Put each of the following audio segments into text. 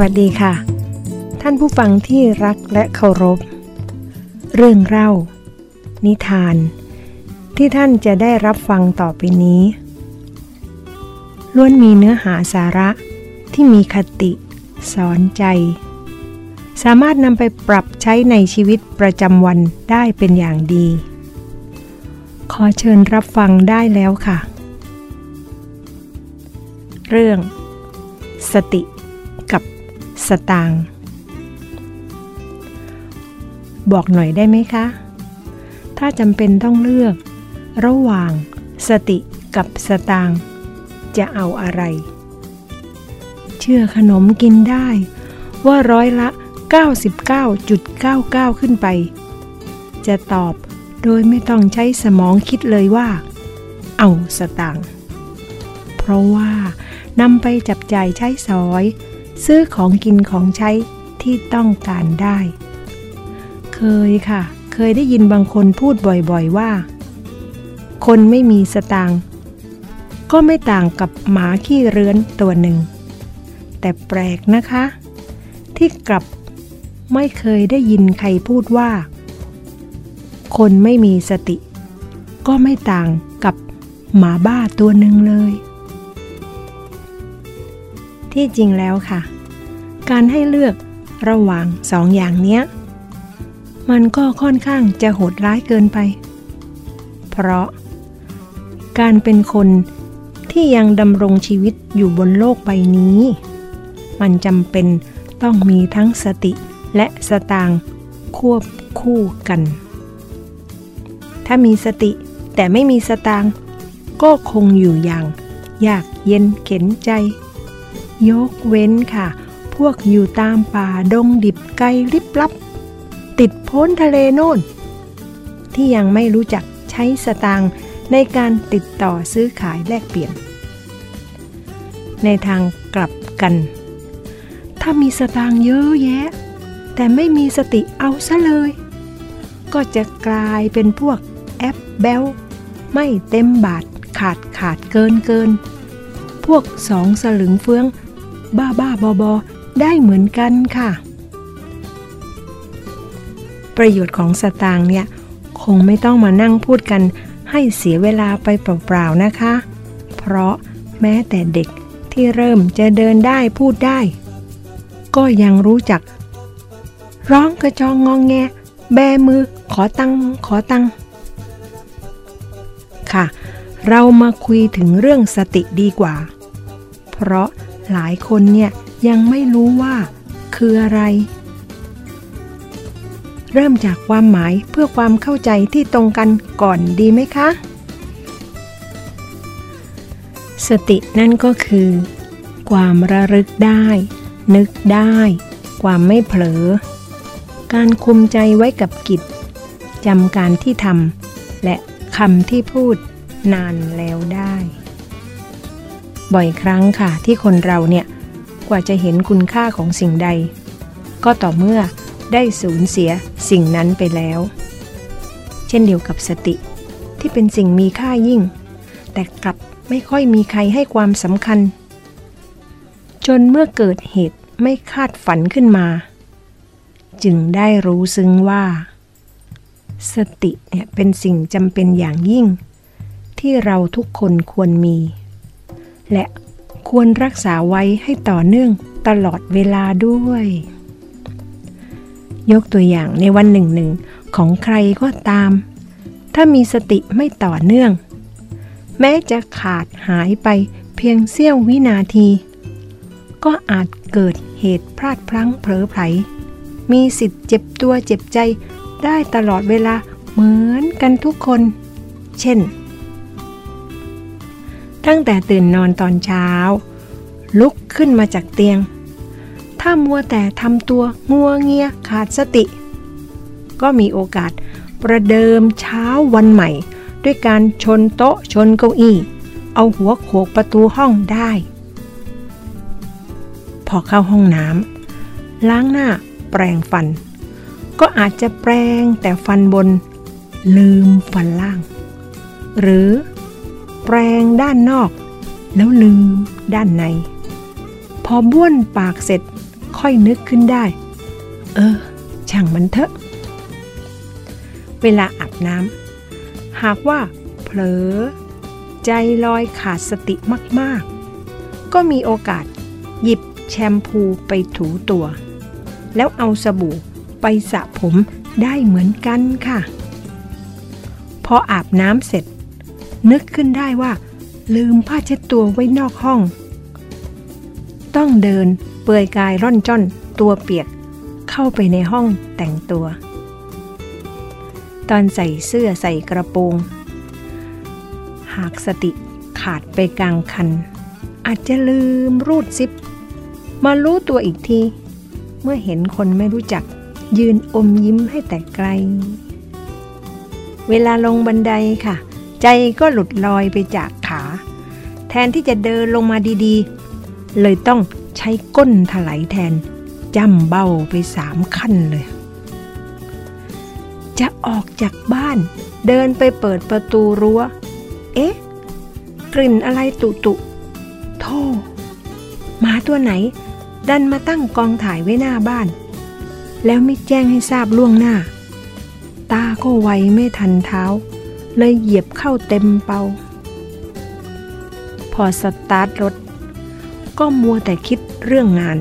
วัสดีค่ะ ท่านผู้ฟังที่รักและเคารพ เรื่องเล่า นิทาน ที่ท่านจะได้รับฟังต่อไปนี้ ล้วนมีเนื้อหาสาระที่มีคติ สอนใจ สามารถนำไปปรับใช้ในชีวิตประจำวันได้เป็นอย่างดี ขอเชิญรับฟังได้แล้วค่ะ เรื่อง สติ สตางค์บอกหน่อยได้ไหมคะ ถ้าจำเป็นต้องเลือก ระหว่างสติกับสตางค์จะเอาอะไร เชื่อขนมกินได้ ว่าร้อยละ 99.99 ขึ้นไป จะตอบโดยไม่ต้องใช้สมองคิดเลยว่า เอาสตางค์เพราะว่านำไปจับจ่ายใช้สอย ซื้อของกินของใช้ที่ต้องการได้ เคยค่ะ เคยได้ยินบางคนพูดบ่อยๆว่า คนไม่มีสตางค์ก็ไม่ต่างกับหมาขี้เรื้อนตัวหนึ่ง แต่แปลกนะคะ ที่กลับไม่เคยได้ยินใครพูดว่า คนไม่มีสติ ก็ไม่ต่างกับหมาบ้าตัวหนึ่งเลย ที่จริงแล้วค่ะ การให้เลือกระหว่างสองอย่างเนี้ย มันก็ค่อนข้างจะโหดร้ายเกินไป เพราะ การเป็นคนที่ยังดำรงชีวิตอยู่บนโลกใบนี้ มันจำเป็นต้องมีทั้งสติและสตางค์ควบคู่กัน ถ้ามีสติแต่ไม่มีสตางค์ก็คงอยู่อย่าง ยากเย็นเข็นใจ ยกเว้นค่ะ พวกอยู่ตามป่าดงดิบไกลลิบลับ ติดพ้นทะเลโน่น ที่ยังไม่รู้จักใช้สตางค์ในการติดต่อซื้อขายแลกเปลี่ยน ในทางกลับกัน ถ้ามีสตางค์เยอะแยะ แต่ไม่มีสติเอาซะเลย ก็จะกลายเป็นพวกแอปเบลไม่เต็มบาทขาดขาดเกินเกิน พวกสองสลึงเฟือง บ้าบ้าบอบอได้เหมือนกันค่ะ ประโยชน์ของสตางค์เนี่ย คงไม่ต้องมานั่งพูดกันให้เสียเวลาไปเปล่าๆนะคะ เพราะแม้แต่เด็กที่เริ่มจะเดินได้พูดได้ ก็ยังรู้จัก ร้องกระจองงองแง แบมือขอตังขอตังค่ะ เรามาคุยถึงเรื่องสติดีกว่า เพราะ หลายคนเนี่ยยังไม่รู้ว่าคืออะไร เริ่มจากความหมายเพื่อความเข้าใจที่ตรงกันก่อนดีไหมคะ สตินั่นก็คือ ความระลึกได้ นึกได้ ความไม่เผลอ การคุมใจไว้กับกิจจำการที่ทำและคำที่พูดนานแล้วได้ บ่อยครั้งค่ะที่คนเราเนี่ยกว่าจะเห็นคุณค่าของสิ่งใด ก็ต่อเมื่อได้สูญเสียสิ่งนั้นไปแล้ว เช่นเดียวกับสติที่เป็นสิ่งมีค่ายิ่ง แต่กลับไม่ค่อยมีใครให้ความสำคัญ จนเมื่อเกิดเหตุไม่คาดฝันขึ้นมา จึงได้รู้ซึ้งว่า สติเนี่ยเป็นสิ่งจำเป็นอย่างยิ่ง ที่เราทุกคนควรมี และควรรักษาไว้ให้ต่อเนื่องตลอดเวลาด้วย ยกตัวอย่างในวันหนึ่งหนึ่งของใครก็ตาม ถ้ามีสติไม่ต่อเนื่อง แม้จะขาดหายไปเพียงเสี้ยววินาที ก็อาจเกิดเหตุพลาดพลั้งเผลอไผล มีสิทธิ์เจ็บตัวเจ็บใจได้ตลอดเวลาเหมือนกันทุกคน เช่น ตั้งแต่ตื่นนอนตอนเช้า ลุกขึ้นมาจากเตียง ถ้ามัวแต่ทำตัวงัวเงียขาดสติ ก็มีโอกาสประเดิมเช้าวันใหม่ ด้วยการชนโต๊ะชนเก้าอี้ เอาหัวโขกประตูห้องได้พอเข้าห้องน้ำล้างหน้าแปรงฟัน ก็อาจจะแปรงแต่ฟันบน ลืมฟันล่าง หรือ แปรงด้านนอก แล้วลืมด้านใน พอบ้วนปากเสร็จค่อยนึกขึ้นได้ เออ ช่างมันเถอะ เวลาอาบน้ำหากว่าเผลอ ใจลอยขาดสติมาก ๆ ก็มีโอกาสหยิบแชมพูไปถูตัว แล้วเอาสบู่ไปสระผมได้เหมือนกันค่ะ พออาบน้ำเสร็จ นึกขึ้นได้ว่า ลืมผ้าเช็ดตัวไว้นอกห้อง ต้องเดินเปลือยกายร่อนจ้อนตัวเปียกเข้าไปในห้องแต่งตัว ตอนใส่เสื้อใส่กระโปรง หากสติขาดไปกลางคัน อาจจะลืมรูดซิป มารู้ตัวอีกที เมื่อเห็นคนไม่รู้จักยืนอมยิ้มให้แต่ไกล เวลาลงบันไดค่ะ ใจก็หลุดลอยไปจากขา แทนที่จะเดินลงมาดีๆ เลยต้องใช้ก้นถลายแทน จำเบ้าไปสามขั้นเลย จะออกจากบ้านเดินไปเปิดประตูรัว้ว เอ๊ะ กลิ่นอะไรตุตุโธ่หมาตัวไหน ดันมาตั้งกองถ่ายไว้หน้าบ้าน แล้วไม่แจ้งให้ทราบล่วงหน้า ตาก็ไวไม่ทันเท้า เลยเหยียบเข้าเต็มเปา พอสตาร์ทรถ ก็มัวแต่คิดเรื่องงาน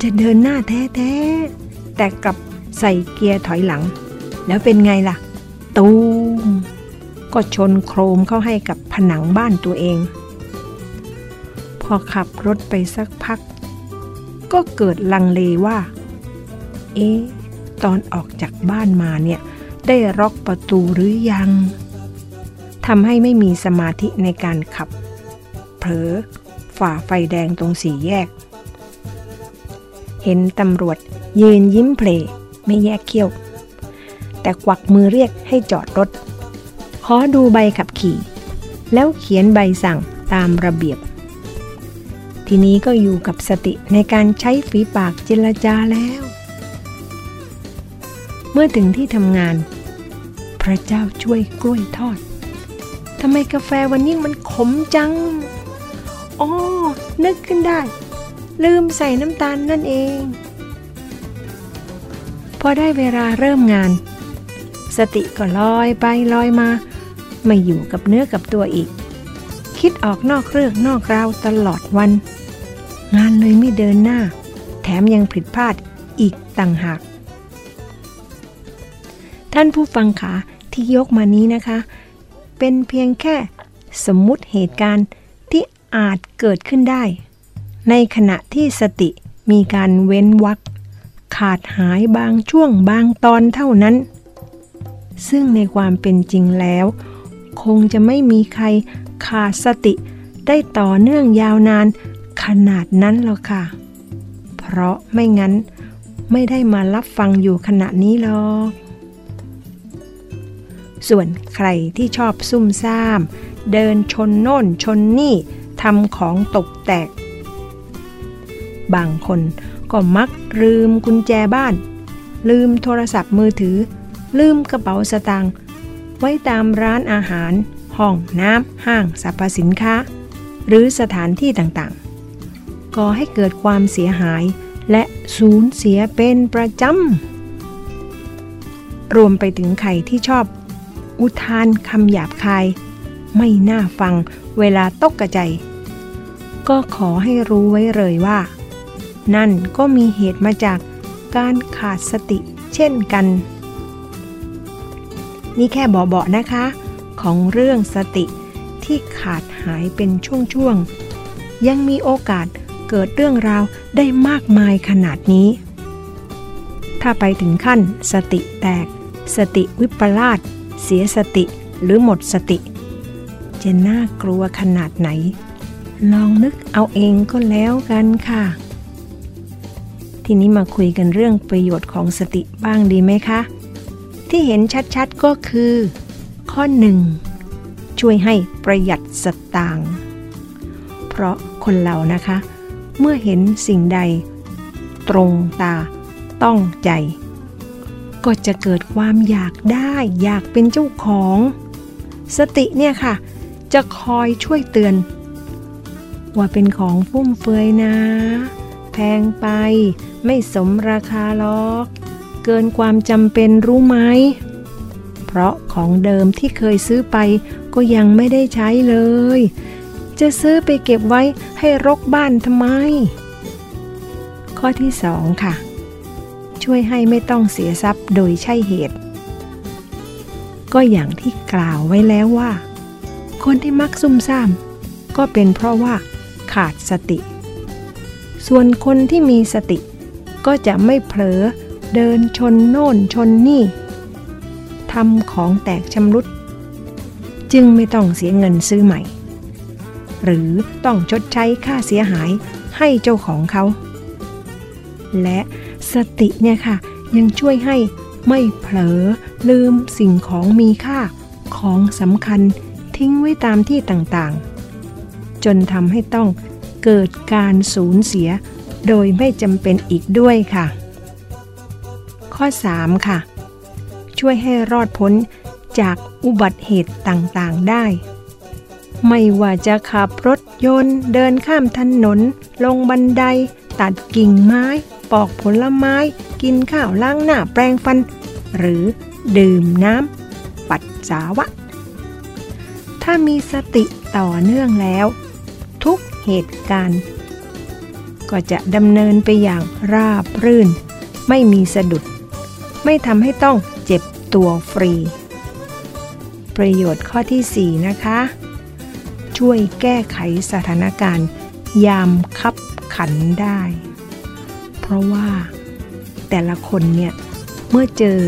จะเดินหน้าแท้ๆ แต่กลับใส่เกียร์ถอยหลัง แล้วเป็นไงล่ะ ตูม ก็ชนโครมเข้าให้กับผนังบ้านตัวเอง พอขับรถไปสักพัก ก็เกิดลังเลว่า เอ๊ะ ตอนออกจากบ้านมาเนี่ย ได้ล็อกประตูหรือยังทำให้ไม่มีสมาธิในการขับ เผลอฝ่าไฟแดงตรงสี่แยก เห็นตำรวจยืนยิ้มเพลไม่แยกเขี้ยว แต่กวักมือเรียกให้จอดรถ ขอดูใบขับขี่ แล้วเขียนใบสั่งตามระเบียบ ทีนี้ก็อยู่กับสติในการใช้ฝีปากเจรจาแล้ว เมื่อถึงที่ทำงาน พระเจ้าช่วยกล้วยทอดทำไมกาแฟวันนี้มันขมจัง อ๋อ นึกขึ้นได้ ลืมใส่น้ำตาลนั่นเอง พอได้เวลาเริ่มงาน สติก็ลอยไปลอยมา ไม่อยู่กับเนื้อกับตัวอีก คิดออกนอกเรื่องนอกราวตลอดวัน งานเลยไม่เดินหน้า แถมยังผิดพลาดอีกต่างหาก ท่านผู้ฟังขาที่ยกมานี้นะคะ เป็นเพียงแค่สมมุติเหตุการณ์ที่อาจเกิดขึ้นได้ ในขณะที่สติมีการเว้นวักขาดหายบางช่วงบางตอนเท่านั้น ซึ่งในความเป็นจริงแล้ว คงจะไม่มีใครขาดสติได้ต่อเนื่องยาวนานขนาดนั้นหรอกค่ะ เพราะไม่งั้นไม่ได้มารับฟังอยู่ขณะนี้หรอก ส่วนใครที่ชอบซุ่มซ่าม เดินชนโน่นชนนี่ทำของตกแตก บางคนก็มักลืมกุญแจบ้าน ลืมโทรศัพท์มือถือ ลืมกระเป๋าสตางค์ไว้ตามร้านอาหาร ห้องน้ำห้างสรรพสินค้า หรือสถานที่ต่างๆ ก่อให้เกิดความเสียหายและสูญเสียเป็นประจำรวมไปถึงใครที่ชอบ อุทานคำหยาบคาย ไม่น่าฟังเวลาตกกระใจ ก็ขอให้รู้ไว้เลยว่า นั่นก็มีเหตุมาจากการขาดสติเช่นกัน นี่แค่เบาๆนะคะ ของเรื่องสติที่ขาดหายเป็นช่วงๆ ยังมีโอกาสเกิดเรื่องราวได้มากมายขนาดนี้ ถ้าไปถึงขั้นสติแตก สติวิปลาส เสียสติหรือหมดสติ จะน่ากลัวขนาดไหน ลองนึกเอาเองก็แล้วกันค่ะ ทีนี้มาคุยกันเรื่องประโยชน์ของสติบ้างดีไหมคะ ที่เห็นชัดๆก็คือ ข้อหนึ่งช่วยให้ประหยัดสตางค์เพราะคนเรานะคะ เมื่อเห็นสิ่งใด ตรงตาต้องใจ ก็จะเกิดความอยากได้อยากเป็นเจ้าของ สติเนี่ยค่ะ จะคอยช่วยเตือน ว่าเป็นของฟุ่มเฟือยนะ แพงไป ไม่สมราคาหรอก เกินความจำเป็นรู้ไหม เพราะของเดิมที่เคยซื้อไปก็ยังไม่ได้ใช้เลย จะซื้อไปเก็บไว้ให้รกบ้านทำไม ข้อที่สองค่ะ ช่วยให้ไม่ต้องเสียทรัพย์โดยใช่เหตุ ก็อย่างที่กล่าวไว้แล้วว่า คนที่มักซุ่มซ่าม ก็เป็นเพราะว่าขาดสติ ส่วนคนที่มีสติ ก็จะไม่เผลอเดินชนโน่นชนนี่ทำของแตกชำรุด จึงไม่ต้องเสียเงินซื้อใหม่ หรือต้องชดใช้ค่าเสียหายให้เจ้าของเขา และ สติเนี่ยค่ะ ยังช่วยให้ไม่เผลอลืมสิ่งของมีค่าของสำคัญทิ้งไว้ตามที่ต่างๆ จนทำให้ต้องเกิดการสูญเสียโดยไม่จำเป็นอีกด้วยค่ะ ข้อ 3 ค่ะ ช่วยให้รอดพ้นจากอุบัติเหตุต่างๆได้ ไม่ว่าจะขับรถยนต์เดินข้ามถนน ลงบันได ตัดกิ่งไม้ ปอกผลไม้ กินข้าวล้างหน้าแปรงฟัน หรือดื่มน้ำปัสสาวะ ถ้ามีสติต่อเนื่องแล้ว ทุกเหตุการณ์ ก็จะดำเนินไปอย่างราบรื่น ไม่มีสะดุด ไม่ทำให้ต้องเจ็บตัวฟรี ประโยชน์ข้อที่ 4 นะคะ ช่วยแก้ไขสถานการณ์ ยามคับขันได้ ราะว่า แต่ละคนเนี่ยเมื่อเจอ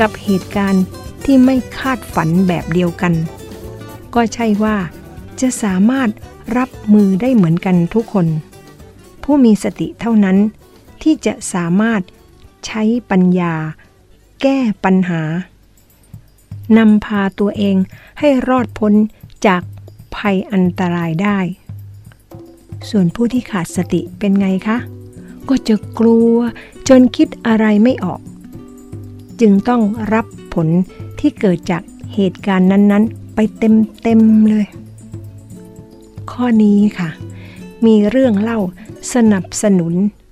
กับเหตุการณ์ที่ไม่คาดฝันแบบเดียวกัน ก็ใช่ว่าจะสามารถรับมือได้เหมือนกันทุกคน ผู้มีสติเท่านั้นที่จะสามารถใช้ปัญญา แก้ปัญหานำพาตัวเองให้รอดพ้นจากภัยอันตรายได้ ส่วนผู้ที่ขาดสติเป็นไงคะ ก็จะกลัวจนคิดอะไรไม่ออก จึงต้องรับผลที่เกิดจากเหตุการณ์นั้นๆ ไปเต็มๆเลย ข้อนี้ค่ะ มีเรื่องเล่าสนับสนุน